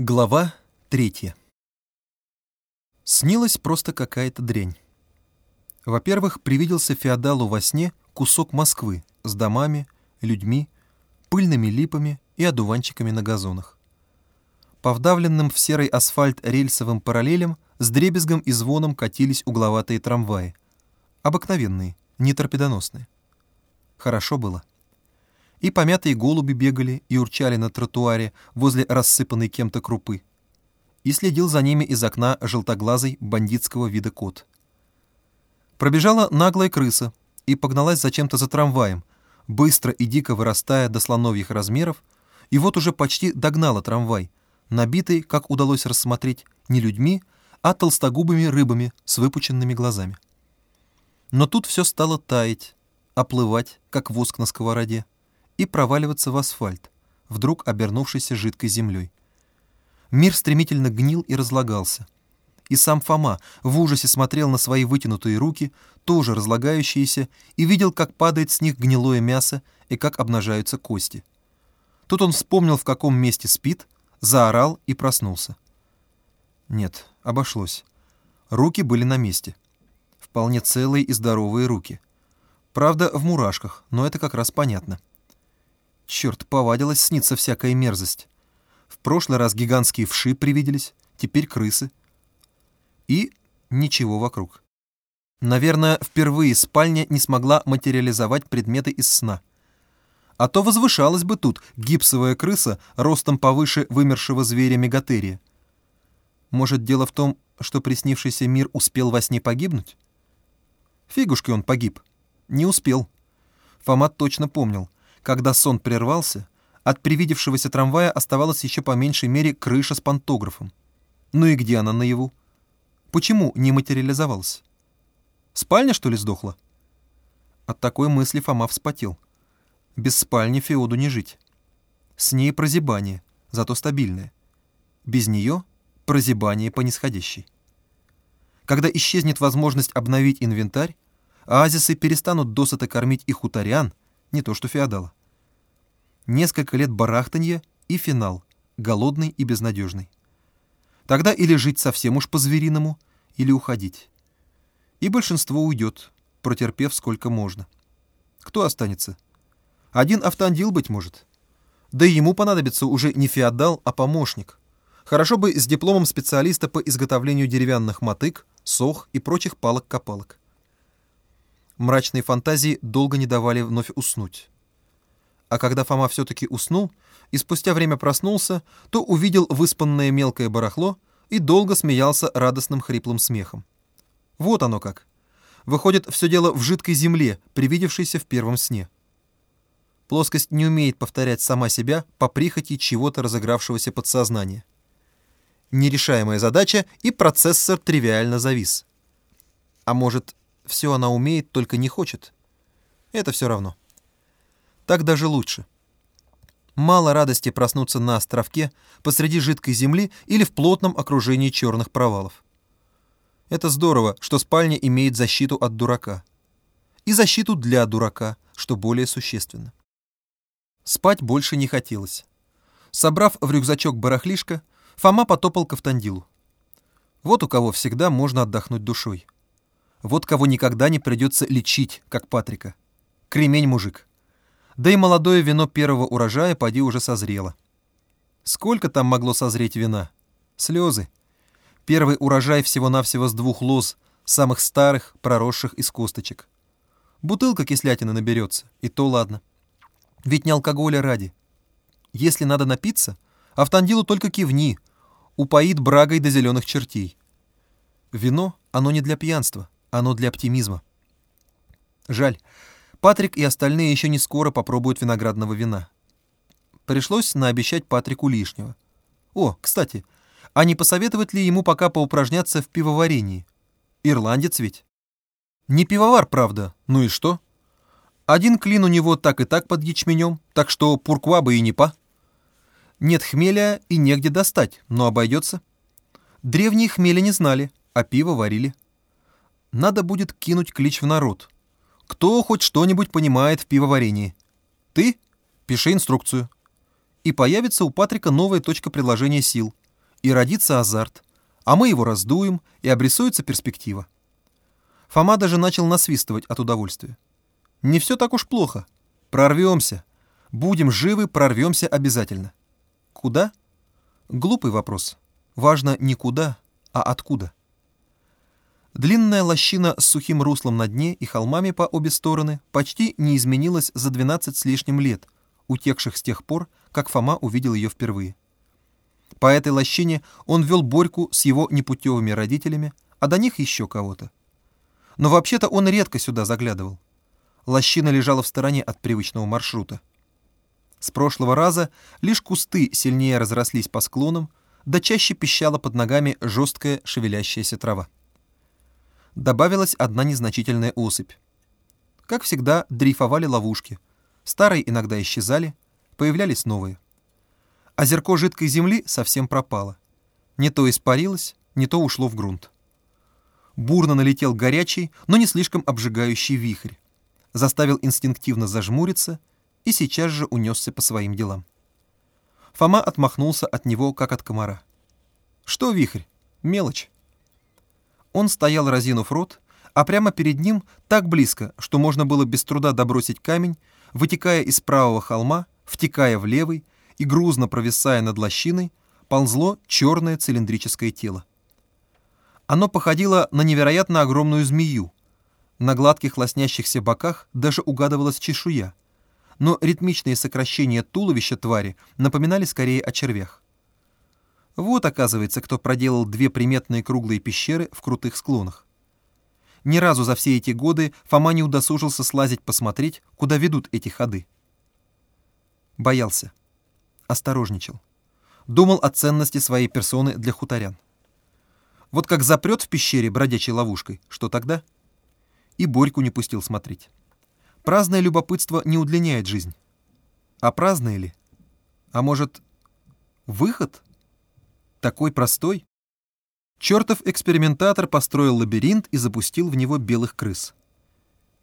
Глава третья. Снилась просто какая-то дрянь. Во-первых, привиделся феодалу во сне кусок Москвы с домами, людьми, пыльными липами и одуванчиками на газонах. По вдавленным в серый асфальт рельсовым параллелям с дребезгом и звоном катились угловатые трамваи. Обыкновенные, не торпедоносные. Хорошо было. И помятые голуби бегали и урчали на тротуаре возле рассыпанной кем-то крупы. И следил за ними из окна желтоглазый бандитского вида кот. Пробежала наглая крыса и погналась зачем-то за трамваем, быстро и дико вырастая до слоновьих размеров, и вот уже почти догнала трамвай, набитый, как удалось рассмотреть, не людьми, а толстогубыми рыбами с выпученными глазами. Но тут все стало таять, оплывать, как воск на сковороде и проваливаться в асфальт, вдруг обернувшийся жидкой землей. Мир стремительно гнил и разлагался. И сам Фома в ужасе смотрел на свои вытянутые руки, тоже разлагающиеся, и видел, как падает с них гнилое мясо и как обнажаются кости. Тут он вспомнил, в каком месте спит, заорал и проснулся. Нет, обошлось. Руки были на месте. Вполне целые и здоровые руки. Правда, в мурашках, но это как раз понятно. Черт, повадилась сниться всякая мерзость. В прошлый раз гигантские вши привиделись, теперь крысы. И ничего вокруг. Наверное, впервые спальня не смогла материализовать предметы из сна. А то возвышалась бы тут гипсовая крыса ростом повыше вымершего зверя мегатерия. Может, дело в том, что приснившийся мир успел во сне погибнуть? Фигушки он погиб. Не успел. Фомат точно помнил. Когда сон прервался, от привидевшегося трамвая оставалась еще по меньшей мере крыша с пантографом. Ну и где она наяву? Почему не материализовалась? Спальня, что ли, сдохла? От такой мысли Фома вспотел. Без спальни Феоду не жить. С ней прозябание, зато стабильное. Без нее прозябание по нисходящей. Когда исчезнет возможность обновить инвентарь, оазисы перестанут досыта кормить и хуторян, не то что феодала. Несколько лет барахтанья и финал, голодный и безнадежный. Тогда или жить совсем уж по-звериному, или уходить. И большинство уйдет, протерпев сколько можно. Кто останется? Один автандил, быть может. Да и ему понадобится уже не феодал, а помощник. Хорошо бы с дипломом специалиста по изготовлению деревянных мотык, сох и прочих палок-копалок. Мрачные фантазии долго не давали вновь уснуть. А когда Фома все-таки уснул и спустя время проснулся, то увидел выспанное мелкое барахло и долго смеялся радостным хриплым смехом. Вот оно как. Выходит, все дело в жидкой земле, привидевшейся в первом сне. Плоскость не умеет повторять сама себя по прихоти чего-то разыгравшегося подсознания. Нерешаемая задача, и процессор тривиально завис. А может, все она умеет, только не хочет. Это все равно. Так даже лучше. Мало радости проснуться на островке посреди жидкой земли или в плотном окружении черных провалов. Это здорово, что спальня имеет защиту от дурака. И защиту для дурака, что более существенно. Спать больше не хотелось. Собрав в рюкзачок барахлишко, Фома потопал к Автандилу. Вот у кого всегда можно отдохнуть душой. Вот кого никогда не придется лечить, как Патрика. Кремень мужик. Да и молодое вино первого урожая поди уже созрело. Сколько там могло созреть вина? Слезы. Первый урожай всего-навсего с двух лоз, самых старых, проросших из косточек. Бутылка кислятины наберется, и то ладно. Ведь не алкоголя ради. Если надо напиться, автандилу только кивни, упоит брагой до зеленых чертей. Вино, оно не для пьянства, оно для оптимизма. Жаль, Патрик и остальные еще не скоро попробуют виноградного вина. Пришлось наобещать Патрику лишнего. О, кстати, а не посоветовать ли ему пока поупражняться в пивоварении? Ирландец ведь. Не пивовар, правда, ну и что? Один клин у него так и так под ячменем, так что пурква бы и не па. Нет хмеля и негде достать, но обойдется. Древние хмеля не знали, а пиво варили. Надо будет кинуть клич в народ. Кто хоть что-нибудь понимает в пивоварении? Ты? Пиши инструкцию. И появится у Патрика новая точка приложения сил и родится азарт, а мы его раздуем, и обрисуется перспектива. Фома даже начал насвистывать от удовольствия. Не все так уж плохо. Прорвемся. Будем живы, прорвемся обязательно. Куда? Глупый вопрос. Важно не куда, а откуда. Длинная лощина с сухим руслом на дне и холмами по обе стороны почти не изменилась за 12 с лишним лет, утекших с тех пор, как Фома увидел ее впервые. По этой лощине он вел Борьку с его непутевыми родителями, а до них еще кого-то. Но вообще-то он редко сюда заглядывал. Лощина лежала в стороне от привычного маршрута. С прошлого раза лишь кусты сильнее разрослись по склонам, да чаще пищала под ногами жесткая шевелящаяся трава. Добавилась одна незначительная особь. Как всегда, дрейфовали ловушки. Старые иногда исчезали, появлялись новые. Озерко жидкой земли совсем пропало. Не то испарилось, не то ушло в грунт. Бурно налетел горячий, но не слишком обжигающий вихрь. Заставил инстинктивно зажмуриться и сейчас же унесся по своим делам. Фома отмахнулся от него, как от комара. «Что вихрь? Мелочь». Он стоял, разинув рот, а прямо перед ним, так близко, что можно было без труда добросить камень, вытекая из правого холма, втекая в левый и грузно провисая над лощиной, ползло черное цилиндрическое тело. Оно походило на невероятно огромную змею. На гладких лоснящихся боках даже угадывалась чешуя, но ритмичные сокращения туловища твари напоминали скорее о червях. Вот, оказывается, кто проделал две приметные круглые пещеры в крутых склонах. Ни разу за все эти годы Фома не удосужился слазить посмотреть, куда ведут эти ходы. Боялся. Осторожничал. Думал о ценности своей персоны для хуторян. Вот как запрет в пещере бродячей ловушкой, что тогда? И Борьку не пустил смотреть. Праздное любопытство не удлиняет жизнь. А праздное ли? А может, выход? Такой простой? Чертов экспериментатор построил лабиринт и запустил в него белых крыс.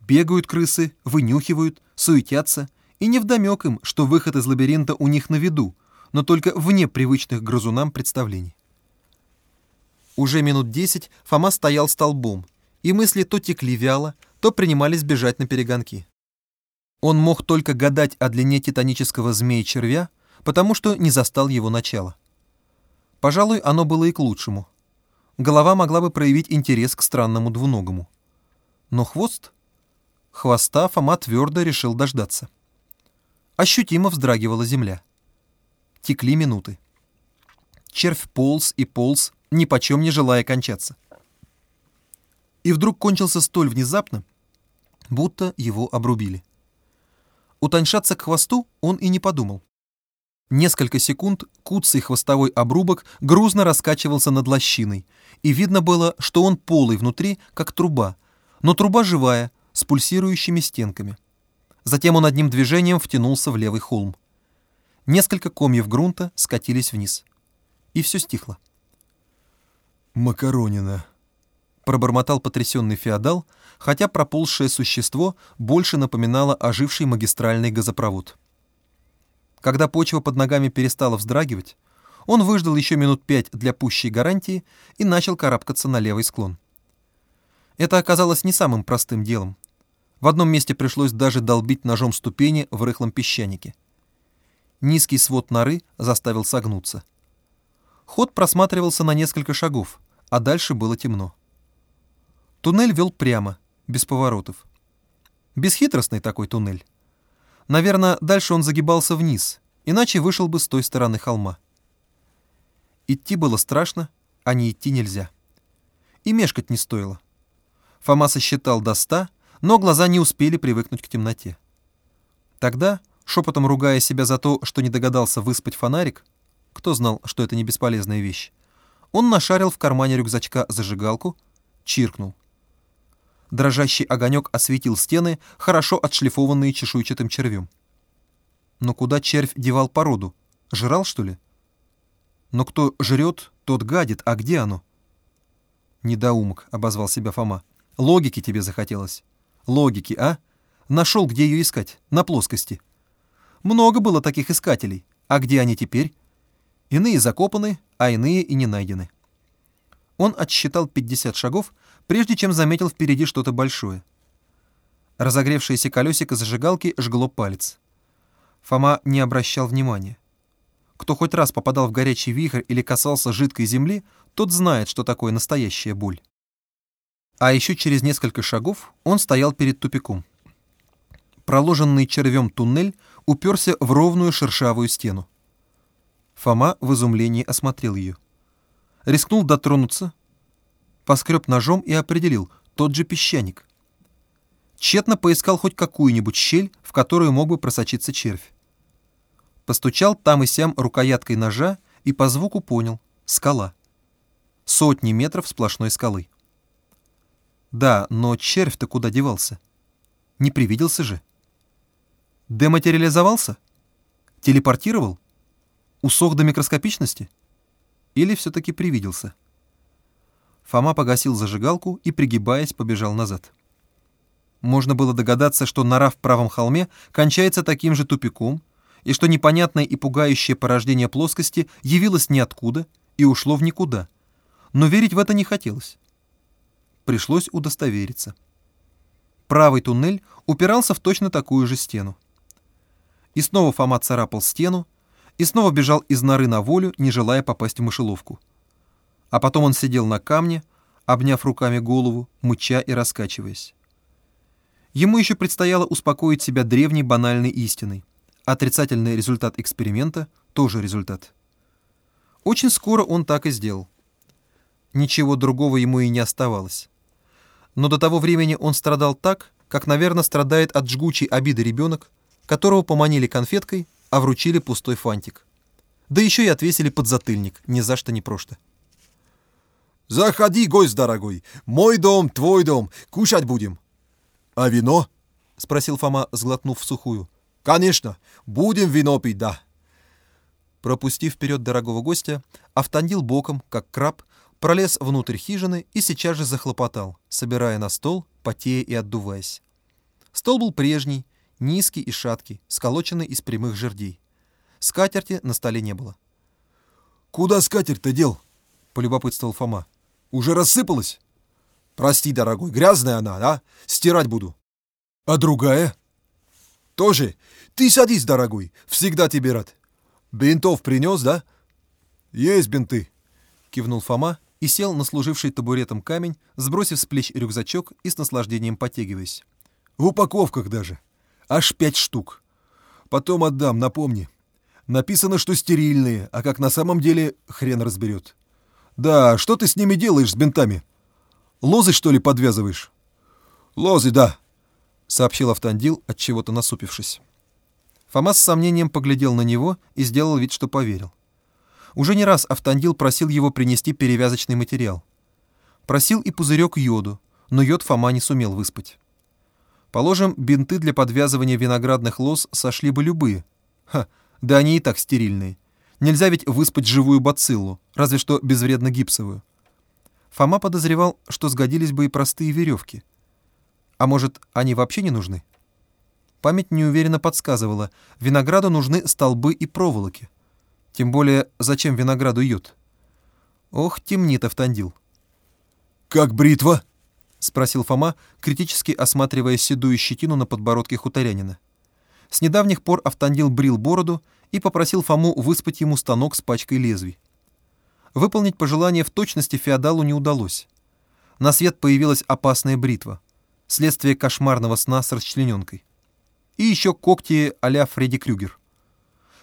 Бегают крысы, вынюхивают, суетятся, и невдомек им, что выход из лабиринта у них на виду, но только вне привычных грызунам представлений. Уже минут десять Фома стоял столбом, и мысли то текли вяло, то принимались бежать на перегонки. Он мог только гадать о длине титанического змея-червя, потому что не застал его начала. Пожалуй, оно было и к лучшему. Голова могла бы проявить интерес к странному двуногому. Но хвост? Хвоста Фома твердо решил дождаться. Ощутимо вздрагивала земля. Текли минуты. Червь полз и полз, ни почем не желая кончаться. И вдруг кончился столь внезапно, будто его обрубили. Утоньшаться к хвосту он и не подумал. Несколько секунд куцый хвостовой обрубок грузно раскачивался над лощиной, и видно было, что он полый внутри, как труба, но труба живая, с пульсирующими стенками. Затем он одним движением втянулся в левый холм. Несколько комьев грунта скатились вниз. И все стихло. «Макаронина», — пробормотал потрясенный феодал, хотя проползшее существо больше напоминало оживший магистральный газопровод. Когда почва под ногами перестала вздрагивать, он выждал еще минут пять для пущей гарантии и начал карабкаться на левый склон. Это оказалось не самым простым делом. В одном месте пришлось даже долбить ножом ступени в рыхлом песчанике. Низкий свод норы заставил согнуться. Ход просматривался на несколько шагов, а дальше было темно. Туннель вел прямо, без поворотов. Бесхитростный такой туннель. Наверное, дальше он загибался вниз, иначе вышел бы с той стороны холма. Идти было страшно, а не идти нельзя. И мешкать не стоило. Фома сосчитал до ста но глаза не успели привыкнуть к темноте. Тогда, шепотом ругая себя за то, что не догадался выспать фонарик, кто знал, что это не бесполезная вещь, он нашарил в кармане рюкзачка зажигалку, чиркнул. Дрожащий огонек осветил стены, хорошо отшлифованные чешуйчатым червем. Но куда червь девал породу? Жрал, что ли? Но кто жрет, тот гадит, а где оно? Недоумок, обозвал себя Фома. Логики тебе захотелось. Логики, а? Нашел, где ее искать, на плоскости. Много было таких искателей. А где они теперь? Иные закопаны, а иные и не найдены. Он отсчитал 50 шагов, прежде чем заметил впереди что-то большое. Разогревшееся колесико зажигалки жгло палец. Фома не обращал внимания. Кто хоть раз попадал в горячий вихрь или касался жидкой земли, тот знает, что такое настоящая боль. А еще через несколько шагов он стоял перед тупиком. Проложенный червем туннель уперся в ровную шершавую стену. Фома в изумлении осмотрел ее. Рискнул дотронуться, поскреб ножом и определил тот же песчаник. Тщетно поискал хоть какую-нибудь щель, в которую мог бы просочиться червь. Постучал там и сям рукояткой ножа и по звуку понял — скала. Сотни метров сплошной скалы. Да, но червь-то куда девался? Не привиделся же. Дематериализовался? Телепортировал? Усох до микроскопичности? Или все-таки привиделся? Фома погасил зажигалку и, пригибаясь, побежал назад. Можно было догадаться, что нора в правом холме кончается таким же тупиком, и что непонятное и пугающее порождение плоскости явилось ниоткуда и ушло в никуда. Но верить в это не хотелось. Пришлось удостовериться. Правый туннель упирался в точно такую же стену. И снова Фома царапал стену, и снова бежал из норы на волю, не желая попасть в мышеловку. А потом он сидел на камне, обняв руками голову, мыча и раскачиваясь. Ему еще предстояло успокоить себя древней банальной истиной. Отрицательный результат эксперимента – тоже результат. Очень скоро он так и сделал. Ничего другого ему и не оставалось. Но до того времени он страдал так, как, наверное, страдает от жгучей обиды ребенок, которого поманили конфеткой, а вручили пустой фантик. Да еще и отвесили подзатыльник, ни за что ни просто. «Заходи, гость дорогой! Мой дом, твой дом, кушать будем!» «А вино?» — спросил Фома, сглотнув в сухую. «Конечно, будем вино пить, да». Пропустив вперед дорогого гостя, Автандил боком, как краб, пролез внутрь хижины и сейчас же захлопотал, собирая на стол, потея и отдуваясь. Стол был прежний, низкий и шаткий, сколоченный из прямых жердей. Скатерти на столе не было. «Куда скатерть-то дел?» — полюбопытствовал Фома. «Уже рассыпалась?» Прости, дорогой, грязная она, да? Стирать буду. А другая? Тоже. Ты садись, дорогой, всегда тебе рад. Бинтов принес, да? Есть бинты. Кивнул Фома и сел на служивший табуретом камень, сбросив с плеч рюкзачок и с наслаждением потягиваясь. В упаковках даже. Аж пять штук. Потом отдам, напомни. Написано, что стерильные, а как на самом деле, хрен разберет. Да, что ты с ними делаешь, с бинтами? Лозы, что ли, подвязываешь?» «Лозы, да», — сообщил Автандил, от чего то насупившись. Фома с сомнением поглядел на него и сделал вид, что поверил. Уже не раз Автандил просил его принести перевязочный материал. Просил и пузырек йоду, но йод Фома не сумел выспать. Положим, бинты для подвязывания виноградных лоз сошли бы любые. Ха, да они и так стерильные. Нельзя ведь выспать живую бациллу, разве что безвредно гипсовую. Фома подозревал, что сгодились бы и простые веревки. А может, они вообще не нужны? Память неуверенно подсказывала, винограду нужны столбы и проволоки. Тем более, зачем винограду йод? Ох, темнит Автандил. «Как бритва?» — спросил Фома, критически осматривая седую щетину на подбородке хуторянина. С недавних пор Автандил брил бороду и попросил Фому выспать ему станок с пачкой лезвий. Выполнить пожелание в точности феодалу не удалось. На свет появилась опасная бритва, следствие кошмарного сна с расчлененкой. И еще когти а-ля Фредди Крюгер.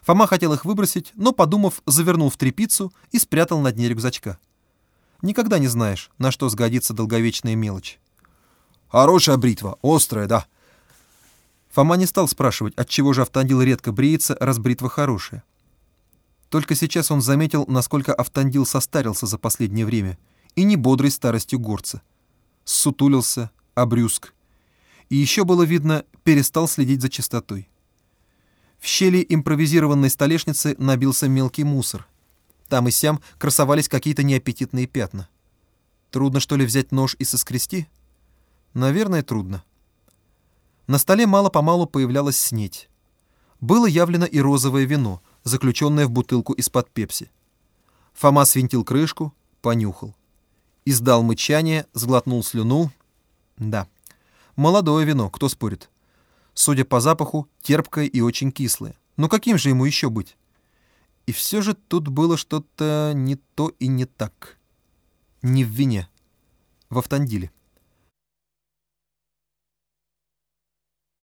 Фома хотел их выбросить, но, подумав, завернул в тряпицу и спрятал на дне рюкзачка. Никогда не знаешь, на что сгодится долговечная мелочь. «Хорошая бритва, острая, да». Фома не стал спрашивать, отчего же автандил редко бреется, раз бритва хорошая. Только сейчас он заметил, насколько Автандил состарился за последнее время, и не бодрой старостью горца. Сутулился, обрюзг. И еще было видно, перестал следить за чистотой. В щели импровизированной столешницы набился мелкий мусор. Там и сям красовались какие-то неаппетитные пятна. Трудно, что ли, взять нож и соскрести? Наверное, трудно. На столе мало-помалу появлялась снеть. Было явлено и розовое вино — заключенная в бутылку из-под пепси. Фома свинтил крышку, понюхал. Издал мычание, сглотнул слюну. Да, молодое вино, кто спорит. Судя по запаху, терпкое и очень кислое. Но каким же ему еще быть? И все же тут было что-то не то и не так. Не в вине, в автандиле.